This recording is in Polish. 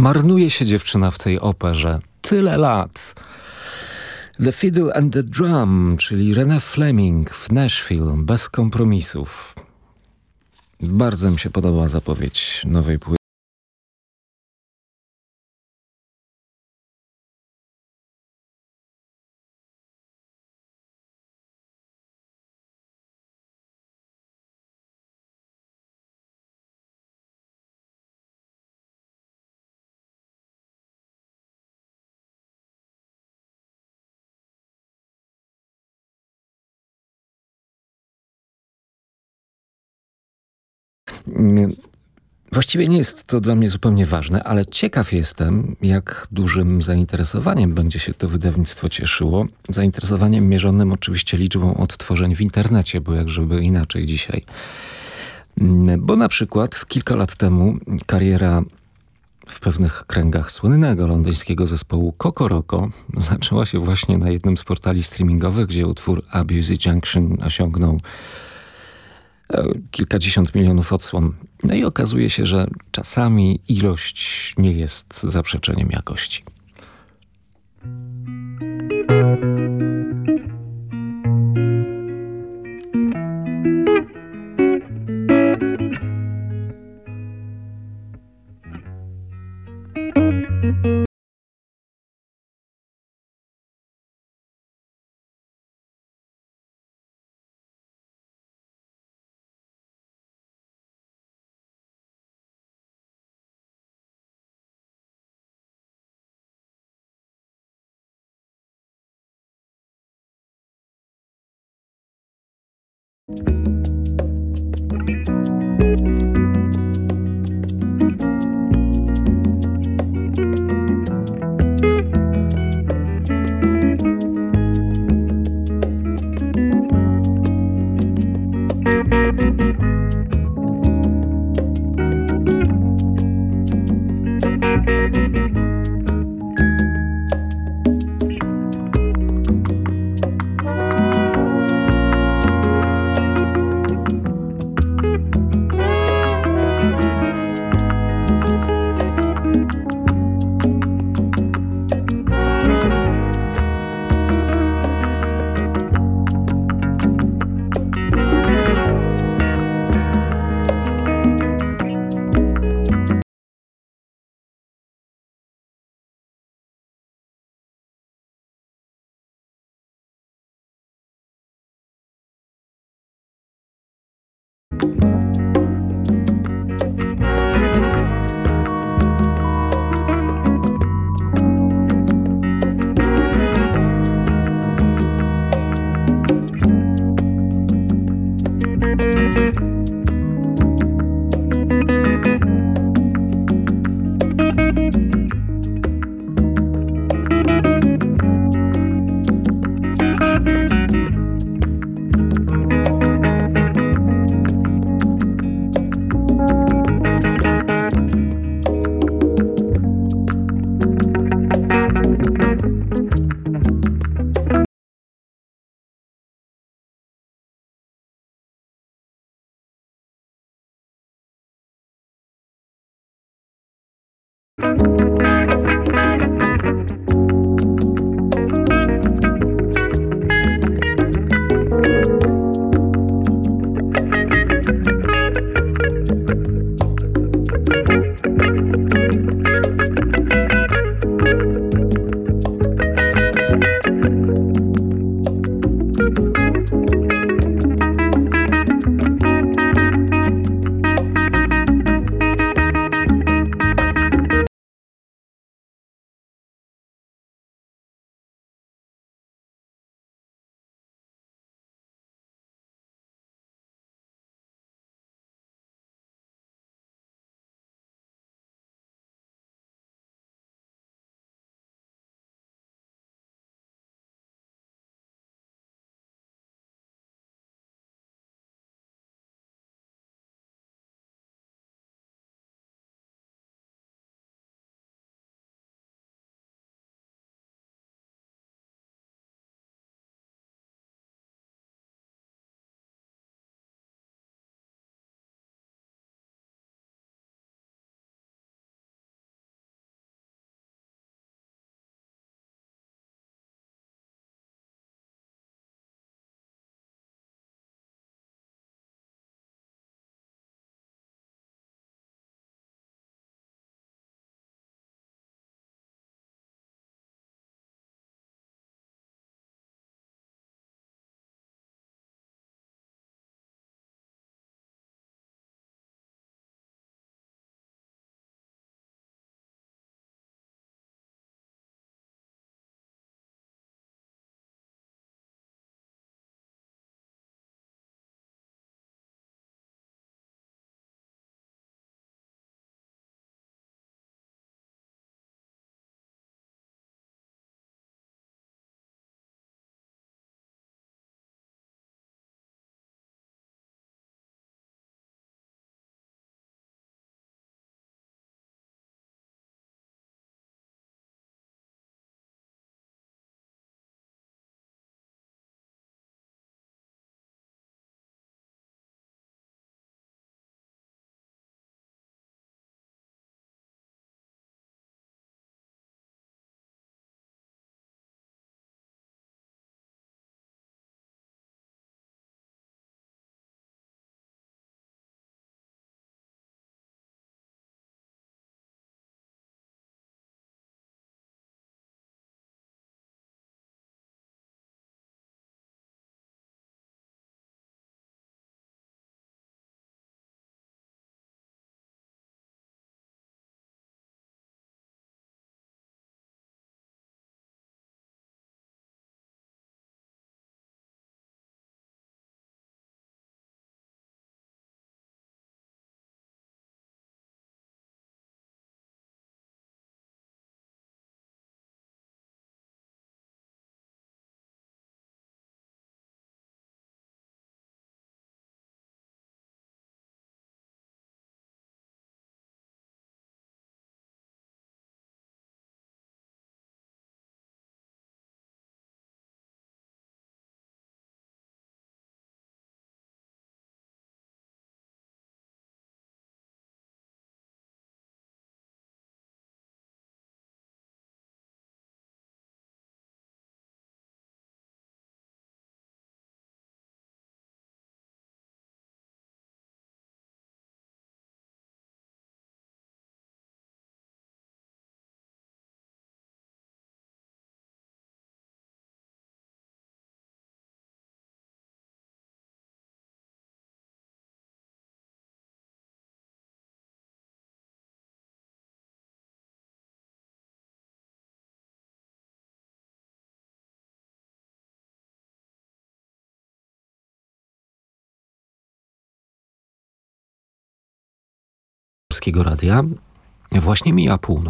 Marnuje się dziewczyna w tej operze. Tyle lat. The Fiddle and the Drum, czyli René Fleming w Nashville, bez kompromisów. Bardzo mi się podoba zapowiedź nowej płyty. Właściwie nie jest to dla mnie zupełnie ważne, ale ciekaw jestem, jak dużym zainteresowaniem będzie się to wydawnictwo cieszyło. Zainteresowaniem mierzonym oczywiście liczbą odtworzeń w internecie, bo jak żeby inaczej dzisiaj. Bo na przykład kilka lat temu kariera w pewnych kręgach słynnego londyńskiego zespołu Kokoroko zaczęła się właśnie na jednym z portali streamingowych, gdzie utwór Abuse Junction osiągnął kilkadziesiąt milionów odsłon. No i okazuje się, że czasami ilość nie jest zaprzeczeniem jakości. Polskiego Radia. Właśnie mija północ.